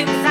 you.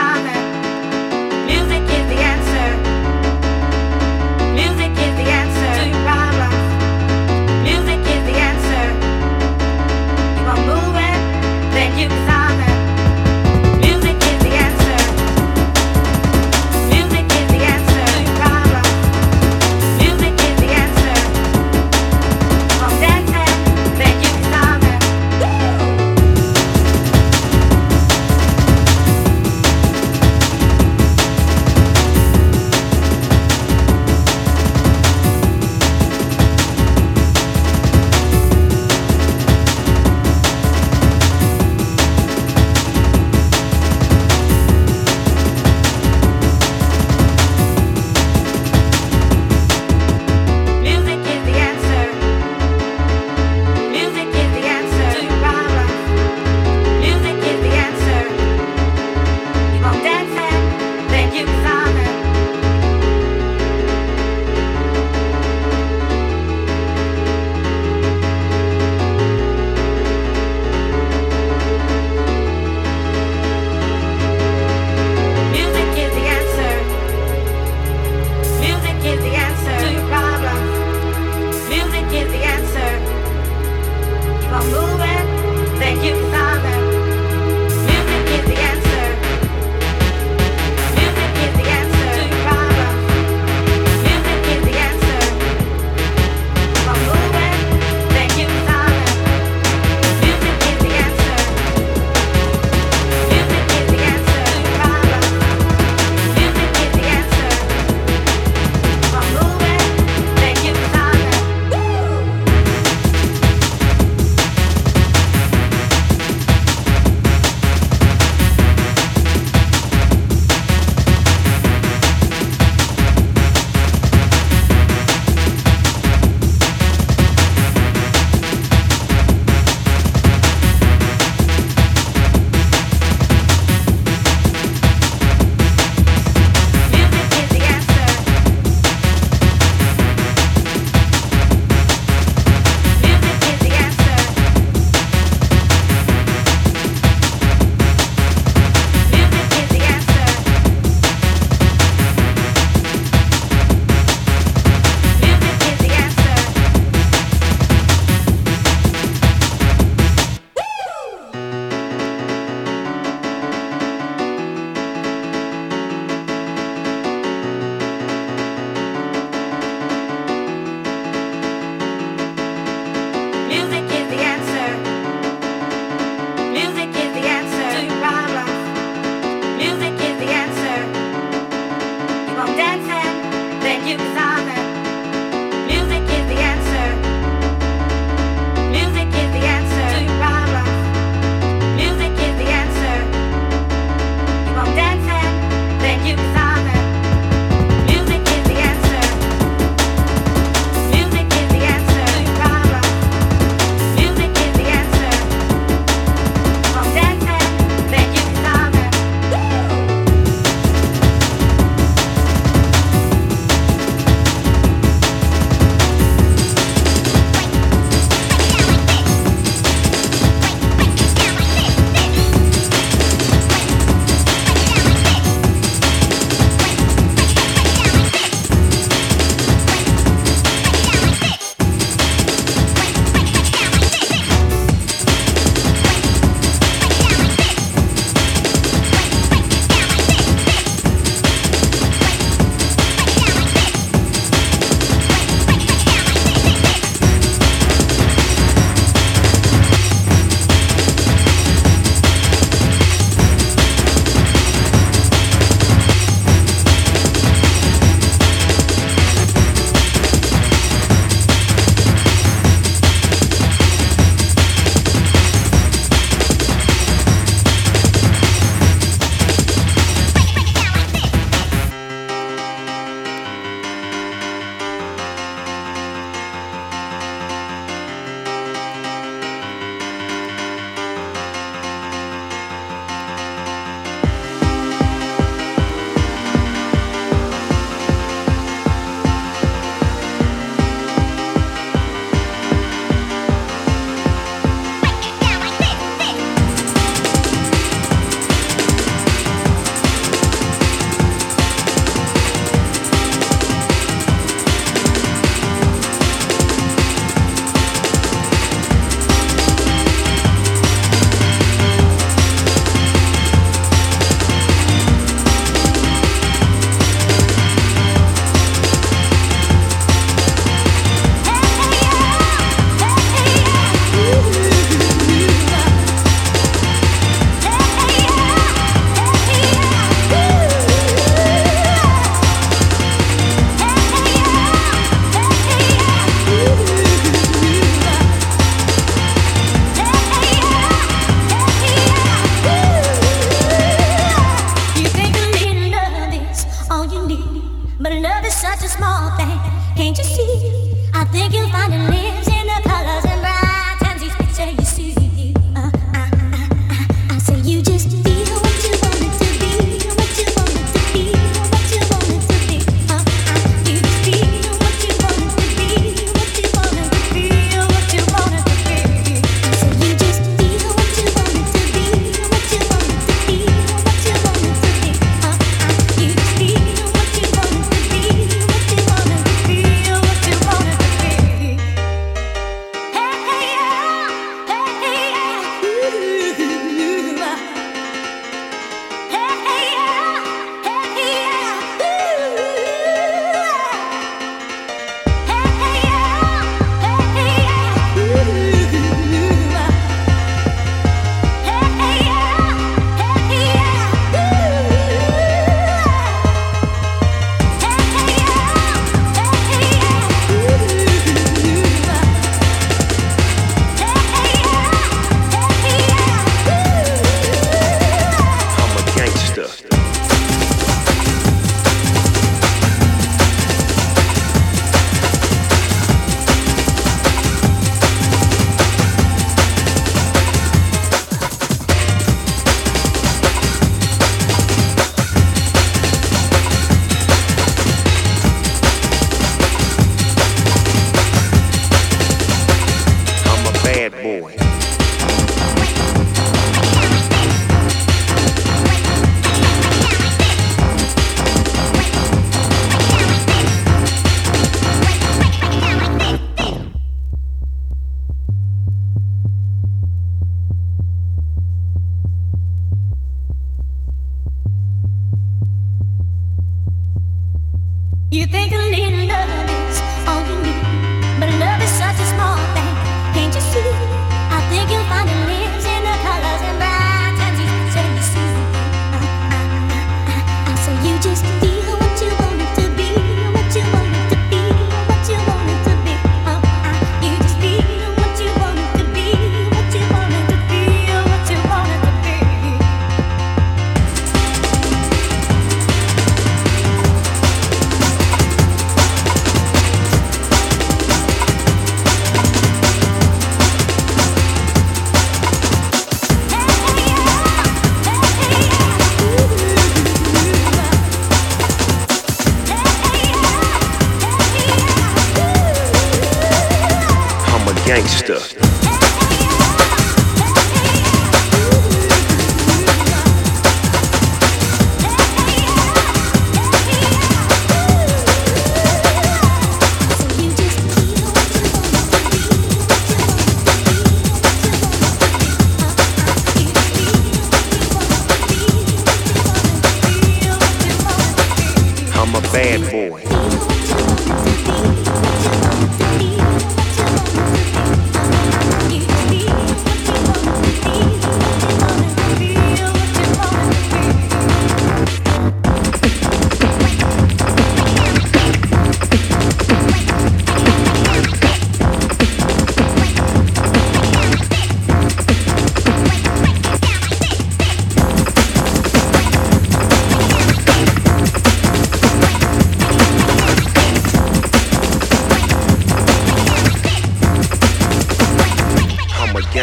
You think a little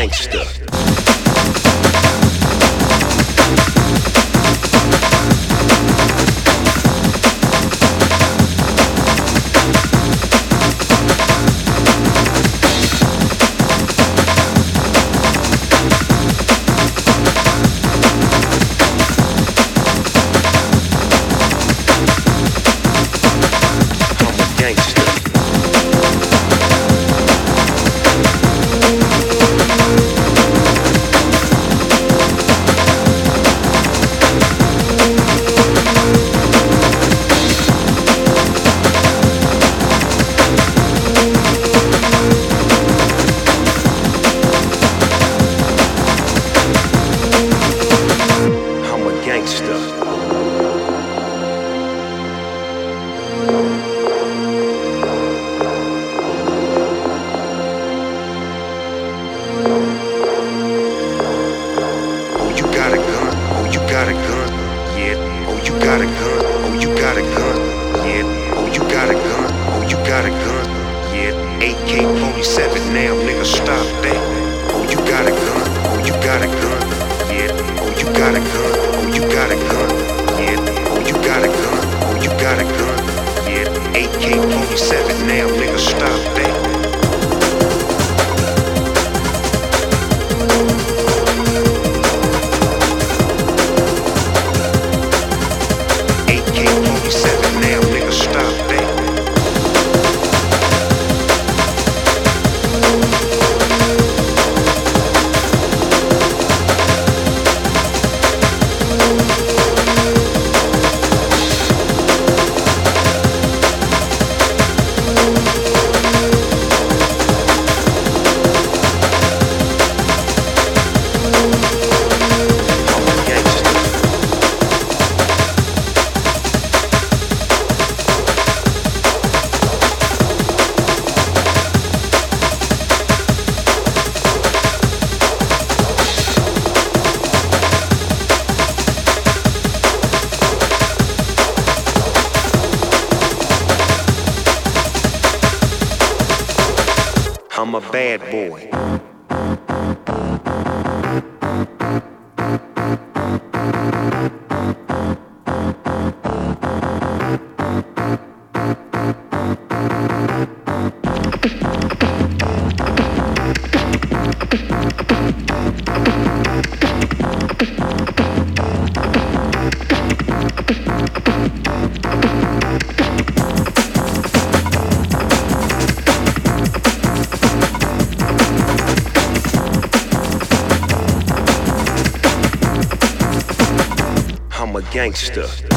gangster. Gangster.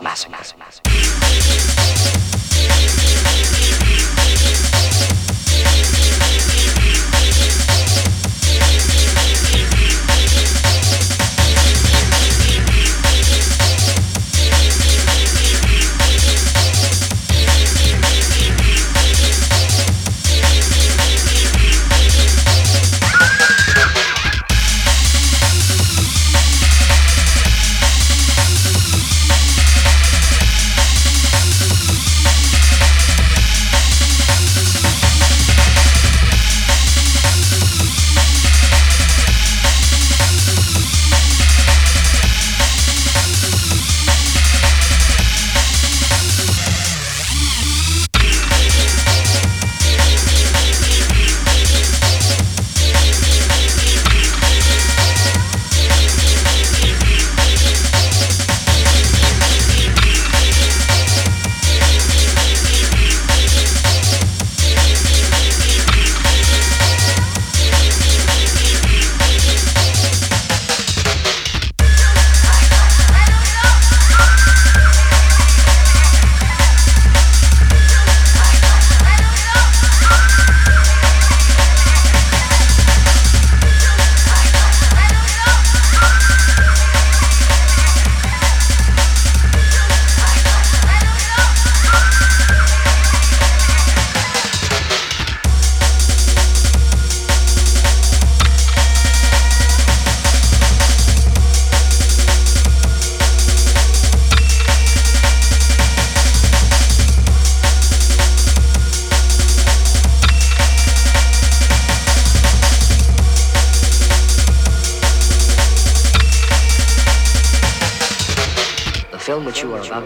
Chainsaw Massacre.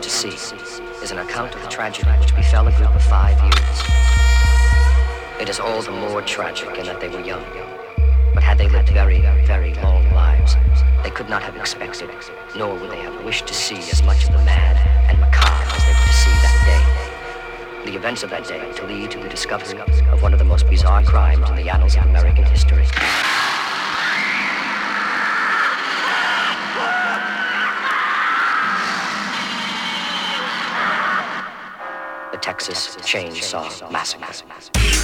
to see is an account of the tragedy which befell a group of five youths. It is all the more tragic in that they were young, but had they lived very, very long lives, they could not have expected, nor would they have wished to see as much of the mad and macabre as they were to see that day. The events of that day to lead to the discovery of one of the most bizarre crimes in the annals of American history. Texas Chainsaw Massacre.